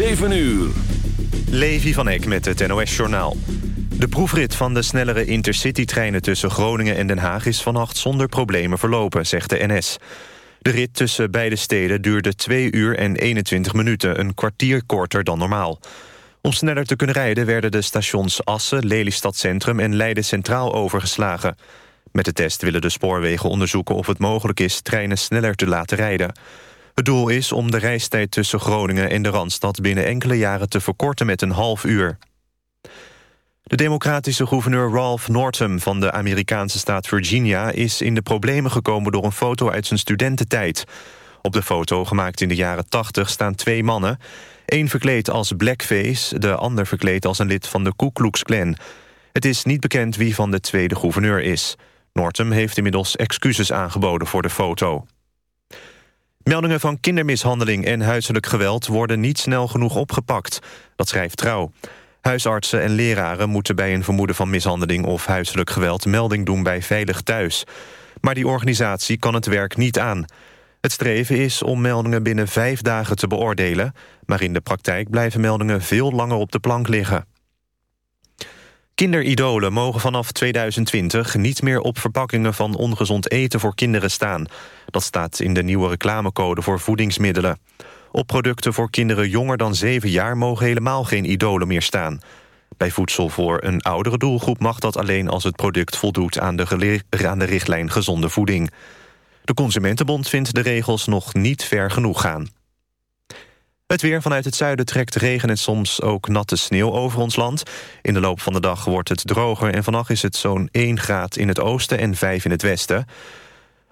7 uur. Levi van Eck met het NOS-journaal. De proefrit van de snellere intercity-treinen tussen Groningen en Den Haag... is vannacht zonder problemen verlopen, zegt de NS. De rit tussen beide steden duurde 2 uur en 21 minuten... een kwartier korter dan normaal. Om sneller te kunnen rijden werden de stations Assen, Lelystad Centrum... en Leiden Centraal overgeslagen. Met de test willen de spoorwegen onderzoeken of het mogelijk is... treinen sneller te laten rijden. Het doel is om de reistijd tussen Groningen en de Randstad... binnen enkele jaren te verkorten met een half uur. De democratische gouverneur Ralph Northam van de Amerikaanse staat Virginia... is in de problemen gekomen door een foto uit zijn studententijd. Op de foto, gemaakt in de jaren 80, staan twee mannen. Eén verkleed als blackface, de ander verkleed als een lid van de Ku Klux Klan. Het is niet bekend wie van de tweede gouverneur is. Northam heeft inmiddels excuses aangeboden voor de foto. Meldingen van kindermishandeling en huiselijk geweld... worden niet snel genoeg opgepakt. Dat schrijft Trouw. Huisartsen en leraren moeten bij een vermoeden van mishandeling... of huiselijk geweld melding doen bij Veilig Thuis. Maar die organisatie kan het werk niet aan. Het streven is om meldingen binnen vijf dagen te beoordelen... maar in de praktijk blijven meldingen veel langer op de plank liggen. Kinderidolen mogen vanaf 2020 niet meer op verpakkingen van ongezond eten voor kinderen staan. Dat staat in de nieuwe reclamecode voor voedingsmiddelen. Op producten voor kinderen jonger dan 7 jaar mogen helemaal geen idolen meer staan. Bij voedsel voor een oudere doelgroep mag dat alleen als het product voldoet aan de, aan de richtlijn gezonde voeding. De Consumentenbond vindt de regels nog niet ver genoeg gaan. Het weer vanuit het zuiden trekt regen en soms ook natte sneeuw over ons land. In de loop van de dag wordt het droger en vannacht is het zo'n 1 graad in het oosten en 5 in het westen.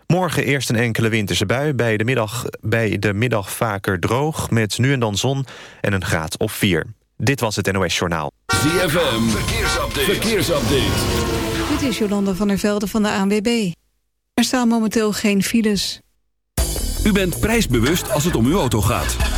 Morgen eerst een enkele winterse bui, bij de middag, bij de middag vaker droog... met nu en dan zon en een graad of 4. Dit was het NOS Journaal. ZFM, verkeersupdate. verkeersupdate. Dit is Jolanda van der Velde van de ANWB. Er staan momenteel geen files. U bent prijsbewust als het om uw auto gaat.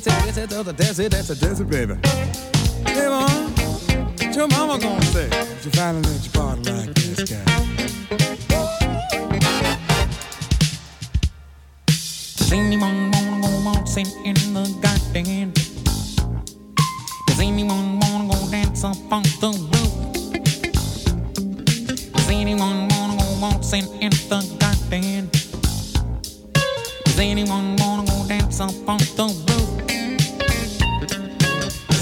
ditty, ditty, do the dizzy, that's a dizzy, baby. Hey, mom, what your mama gonna say? She finally let you party like this guy. Does Anyone wanna go waltzing in the garden? Does anyone wanna go dance up on the roof? Does anyone wanna go waltzing in the garden? Does anyone wanna go dance up on the roof?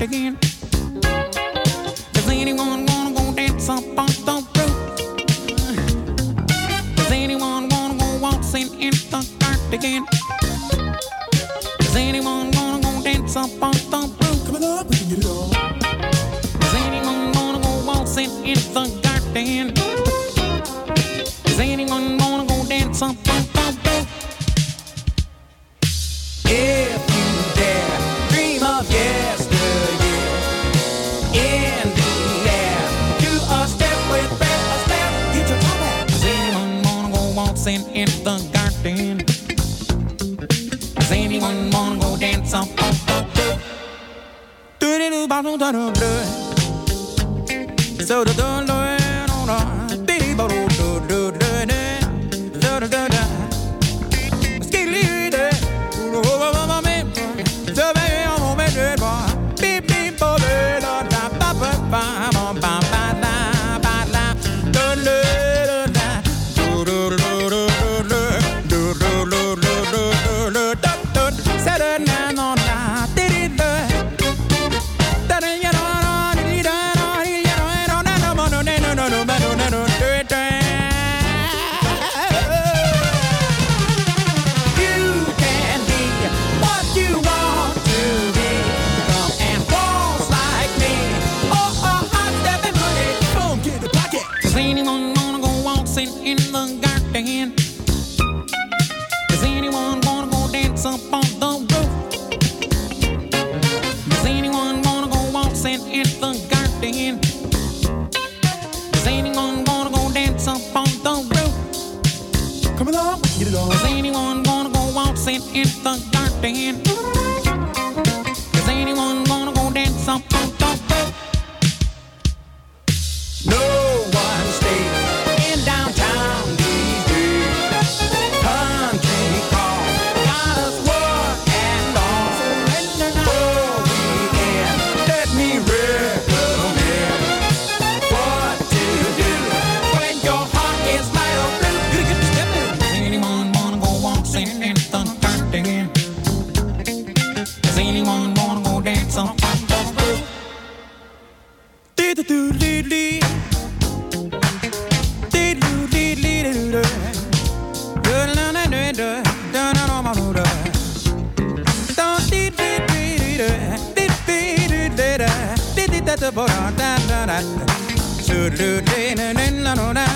again. Dat do do nou to the on.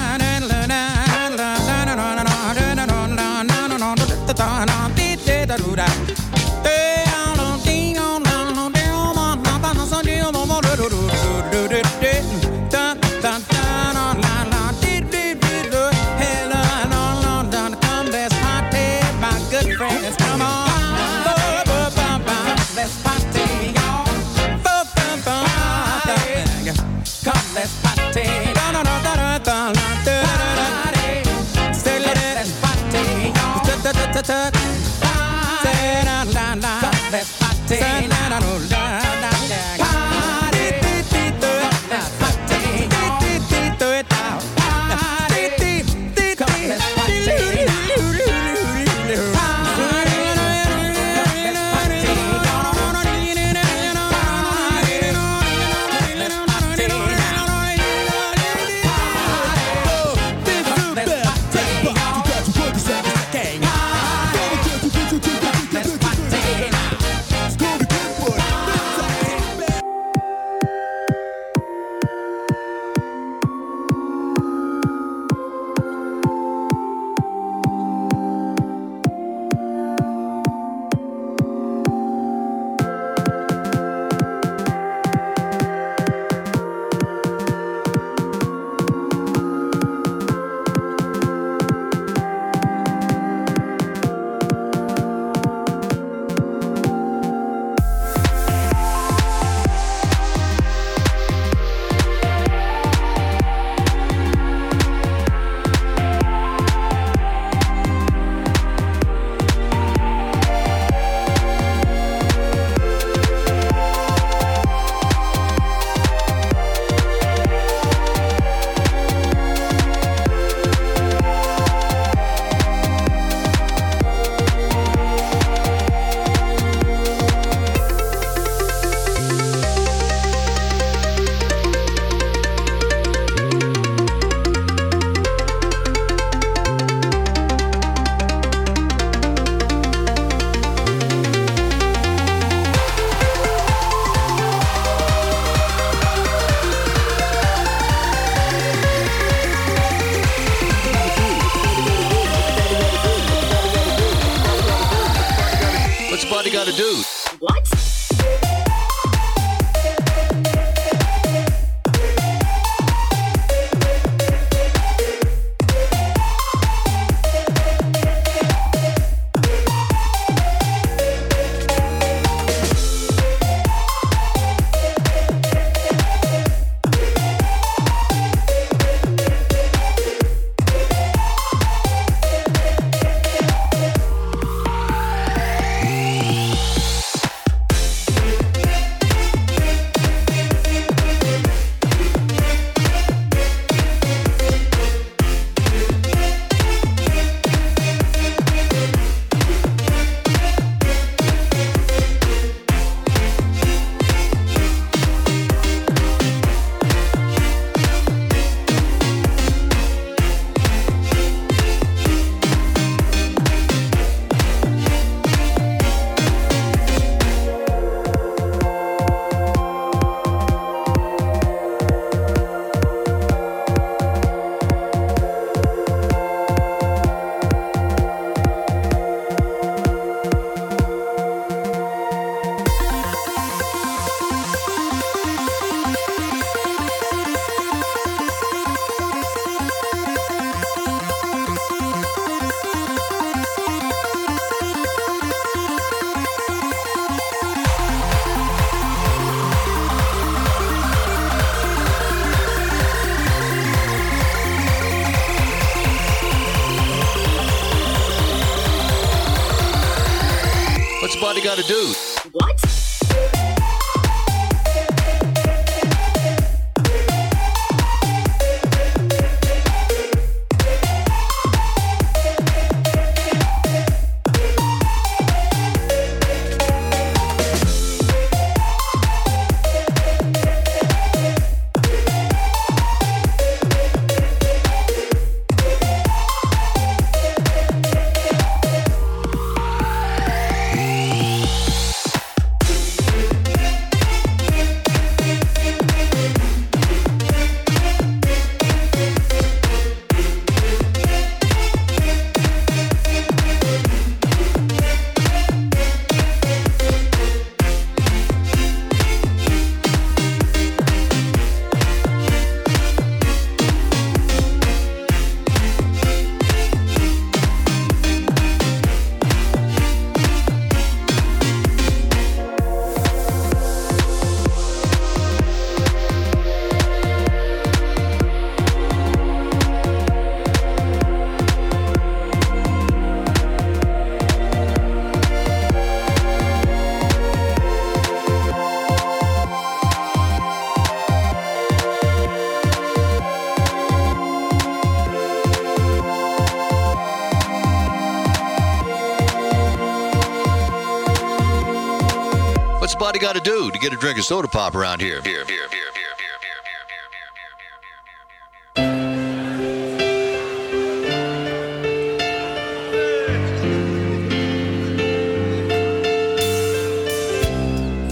Body gotta do to get a drink of soda pop around here? Here, here.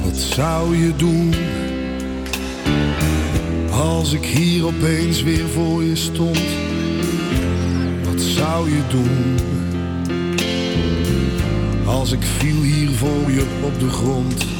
Wat zou je doen als ik hier opeens weer voor je stond? Wat zou je doen als ik viel hier voor je op de grond?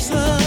Life's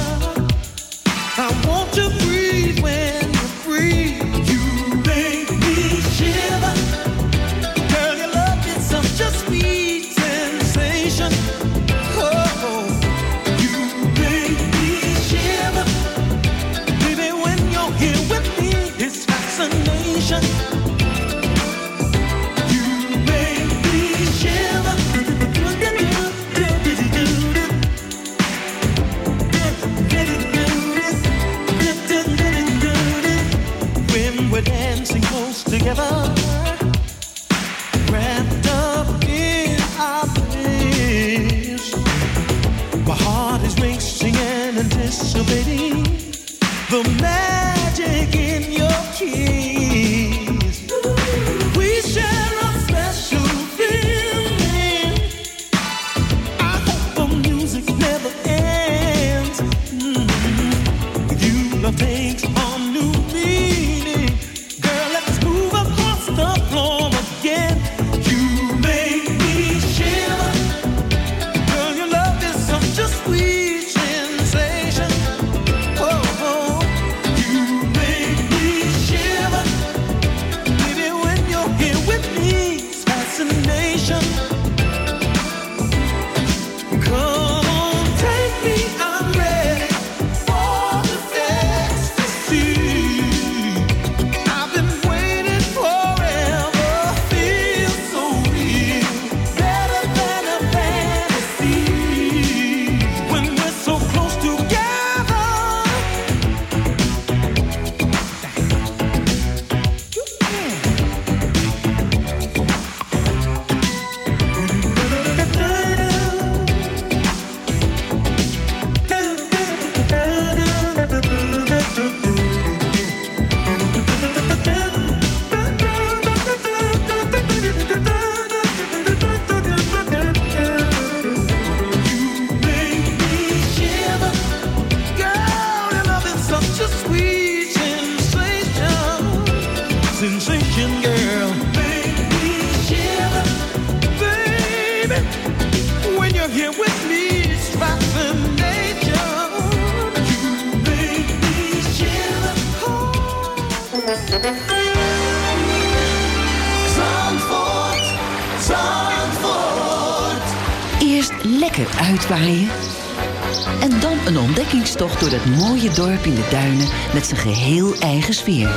zijn geheel eigen sfeer.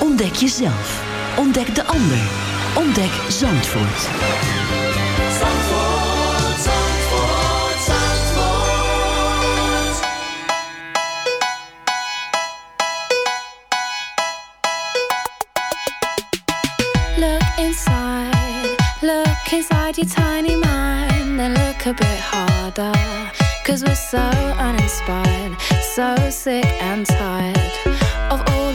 Ontdek jezelf. Ontdek de ander. Ontdek Zandvoort. Zandvoort, Zandvoort, Look inside, look inside your tiny mind. And look a bit harder. Cause we're so uninspired, so sick and tired.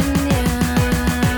Yeah.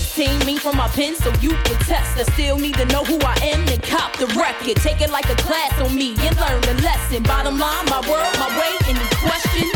16 me from my pen, so you can test. I still need to know who I am, and cop the record. Take it like a class on me and learn the lesson. Bottom line, my world, my way, any question?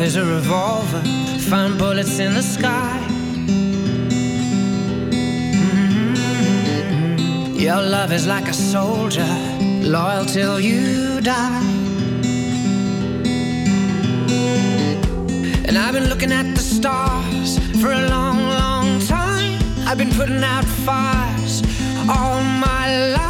there's a revolver, find bullets in the sky. Mm-hmm. Your love is like a soldier, loyal till you die. And I've been looking at the stars for a long, long time. I've been putting out fires all my life.